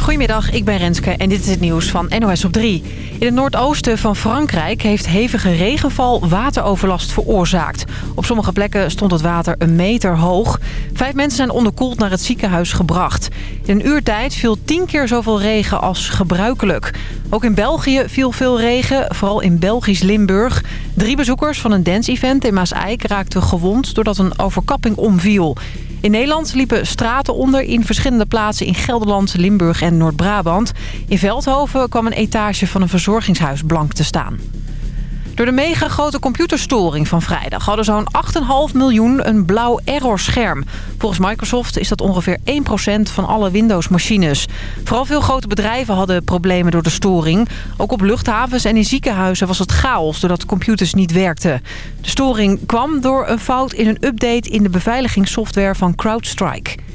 Goedemiddag, ik ben Renske en dit is het nieuws van NOS op 3. In het noordoosten van Frankrijk heeft hevige regenval wateroverlast veroorzaakt. Op sommige plekken stond het water een meter hoog. Vijf mensen zijn onderkoeld naar het ziekenhuis gebracht. In een uurtijd viel tien keer zoveel regen als gebruikelijk. Ook in België viel veel regen, vooral in Belgisch Limburg. Drie bezoekers van een dance-event in Maasijk raakten gewond doordat een overkapping omviel. In Nederland liepen straten onder in verschillende plaatsen in Gelderland, Limburg en Noord-Brabant. In Veldhoven kwam een etage van een verzorgingshuis blank te staan. Door de mega grote computerstoring van vrijdag hadden zo'n 8,5 miljoen een blauw errorscherm. Volgens Microsoft is dat ongeveer 1% van alle Windows-machines. Vooral veel grote bedrijven hadden problemen door de storing. Ook op luchthavens en in ziekenhuizen was het chaos doordat computers niet werkten. De storing kwam door een fout in een update in de beveiligingssoftware van CrowdStrike.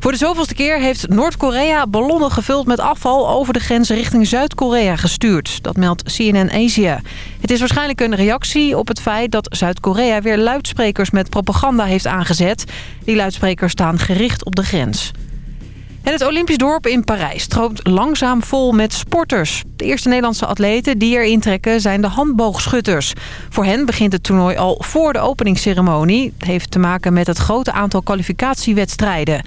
Voor de zoveelste keer heeft Noord-Korea ballonnen gevuld met afval over de grens richting Zuid-Korea gestuurd. Dat meldt CNN Asia. Het is waarschijnlijk een reactie op het feit dat Zuid-Korea weer luidsprekers met propaganda heeft aangezet. Die luidsprekers staan gericht op de grens. En het Olympisch dorp in Parijs stroomt langzaam vol met sporters. De eerste Nederlandse atleten die erin trekken zijn de handboogschutters. Voor hen begint het toernooi al voor de openingsceremonie. Het heeft te maken met het grote aantal kwalificatiewedstrijden.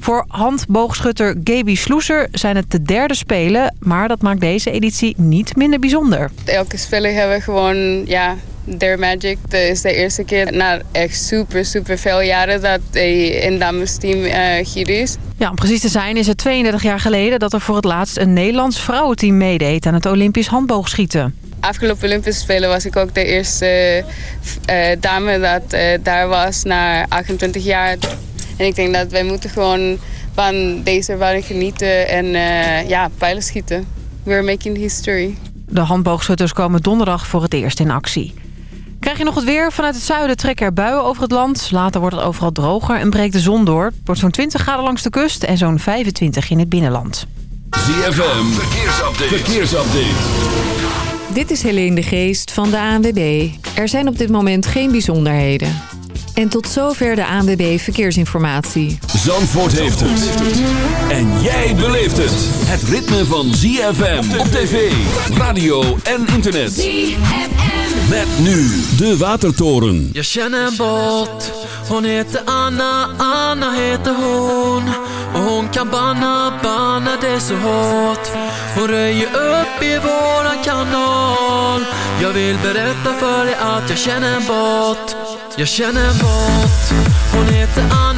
Voor handboogschutter Gaby Sloeser zijn het de derde spelen... maar dat maakt deze editie niet minder bijzonder. Elke speler hebben gewoon ja, their magic. Het is de eerste keer na echt super, super veel jaren dat hij in damesteam uh, hier is. Ja, om precies te zijn is het 32 jaar geleden dat er voor het laatst een Nederlands vrouwenteam meedeed aan het Olympisch handboogschieten. Afgelopen Olympische Spelen was ik ook de eerste uh, dame dat uh, daar was na 28 jaar. En ik denk dat wij moeten gewoon van deze ervaring genieten en uh, ja, pijlen schieten. We're making history. De handboogschutters komen donderdag voor het eerst in actie. Krijg je nog het weer? Vanuit het zuiden trekken er buien over het land. Later wordt het overal droger en breekt de zon door. Het wordt zo'n 20 graden langs de kust en zo'n 25 in het binnenland. ZFM, verkeersupdate. verkeersupdate. Dit is Helene de Geest van de ANWB. Er zijn op dit moment geen bijzonderheden. En tot zover de ANWB Verkeersinformatie. Zandvoort heeft het. En jij beleeft het. Het ritme van ZFM op tv, radio en internet. ZFM. Met nu de Watertoren. Jag känner en båt. Hon heter Anna, Anna heter hon. Och hon kan banna, banna det så hårt. Hon röjer upp i våran kanal. Jag vill berätta för dig att jag känner en båt. Jag känner en båt Hon heter Anna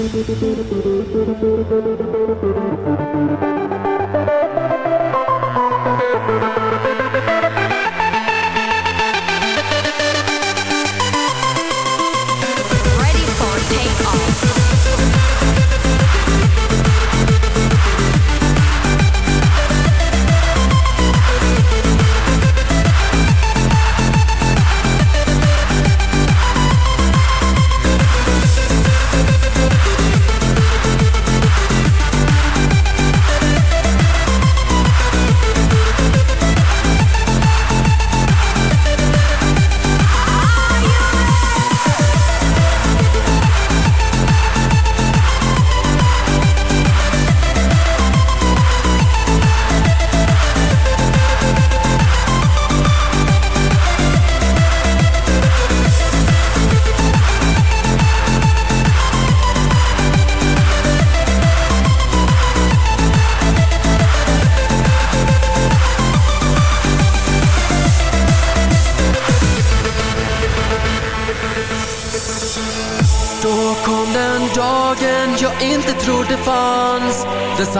Thank you.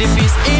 the peace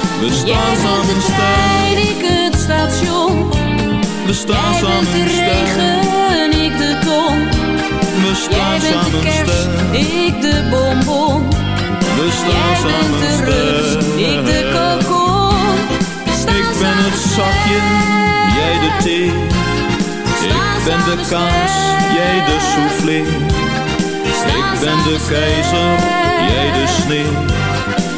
We Jij staan bent samen de trein, ik het station. we staan Jij bent samen de regen, ik de kom. We Jij staan bent de samen kerst, sterk, ik de bonbon. we staan Jij bent samen de rust, ik de kokon. Ik ben het zakje, jij de thee. Ik ben de kaas, jij de soufflé. Ik ben de keizer, jij de sneeuw.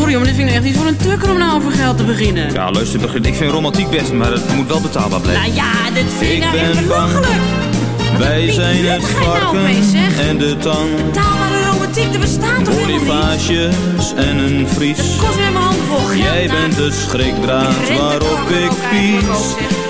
Sorry, maar dit vind ik echt niet voor een tukker om nou over geld te beginnen. Ja, luister, ik vind romantiek best, maar het moet wel betaalbaar blijven. Nou ja, dit vind ik, nou echt ben bang. belachelijk. Wij zijn het nou varken en de tang. Betaalbare romantiek, er bestaat toch? Bonifages en een vries. Het kost weer mijn handvol. Jij nou. bent de schrikdraad waarop ik pies.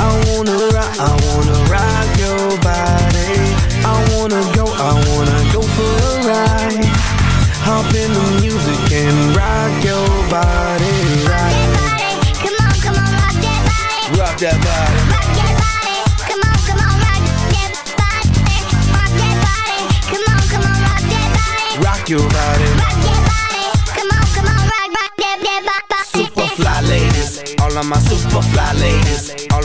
I wanna rock, I wanna rock your body. I wanna go, I wanna go for a ride. Hop in the music and rock your body. Rock, Come on, come on, rock that body. rock that body. Rock that body. Come on, come on, rock that body. Rock that body. Come on, come on, rock that body. Rock your body. Rock that body. Come on, come on, rock, rock that, that body. Super fly ladies, all of my super fly ladies,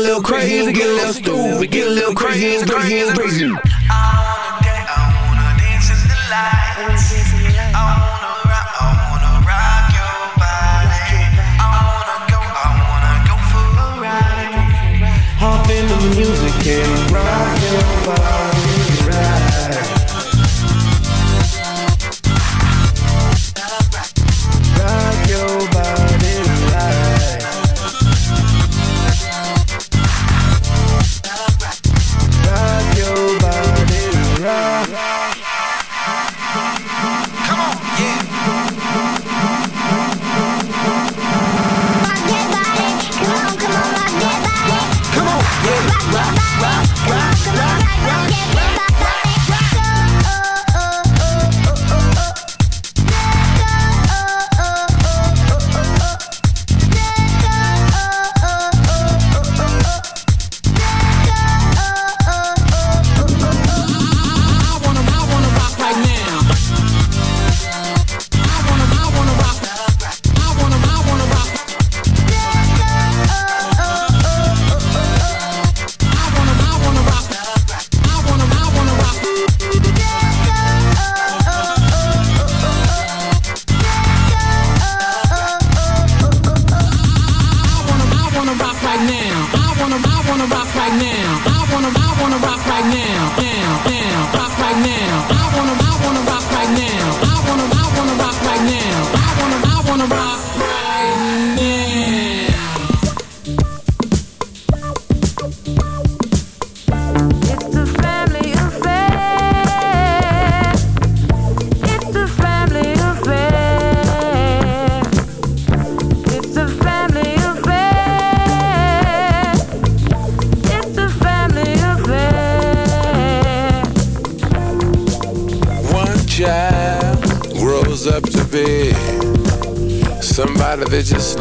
a little crazy, get a little stupid, get a little crazy and crazy crazy. I wanna dance, to the. I wanna rock, I wanna rock your body. I wanna go, I wanna go for a ride. Hop in the music and rock your body.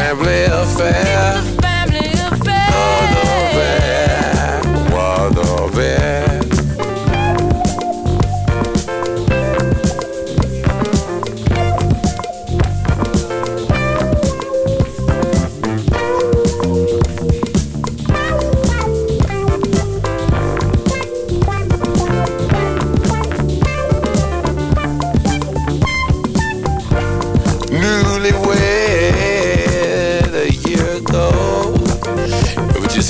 family affair. The family affair. the bear. Bear.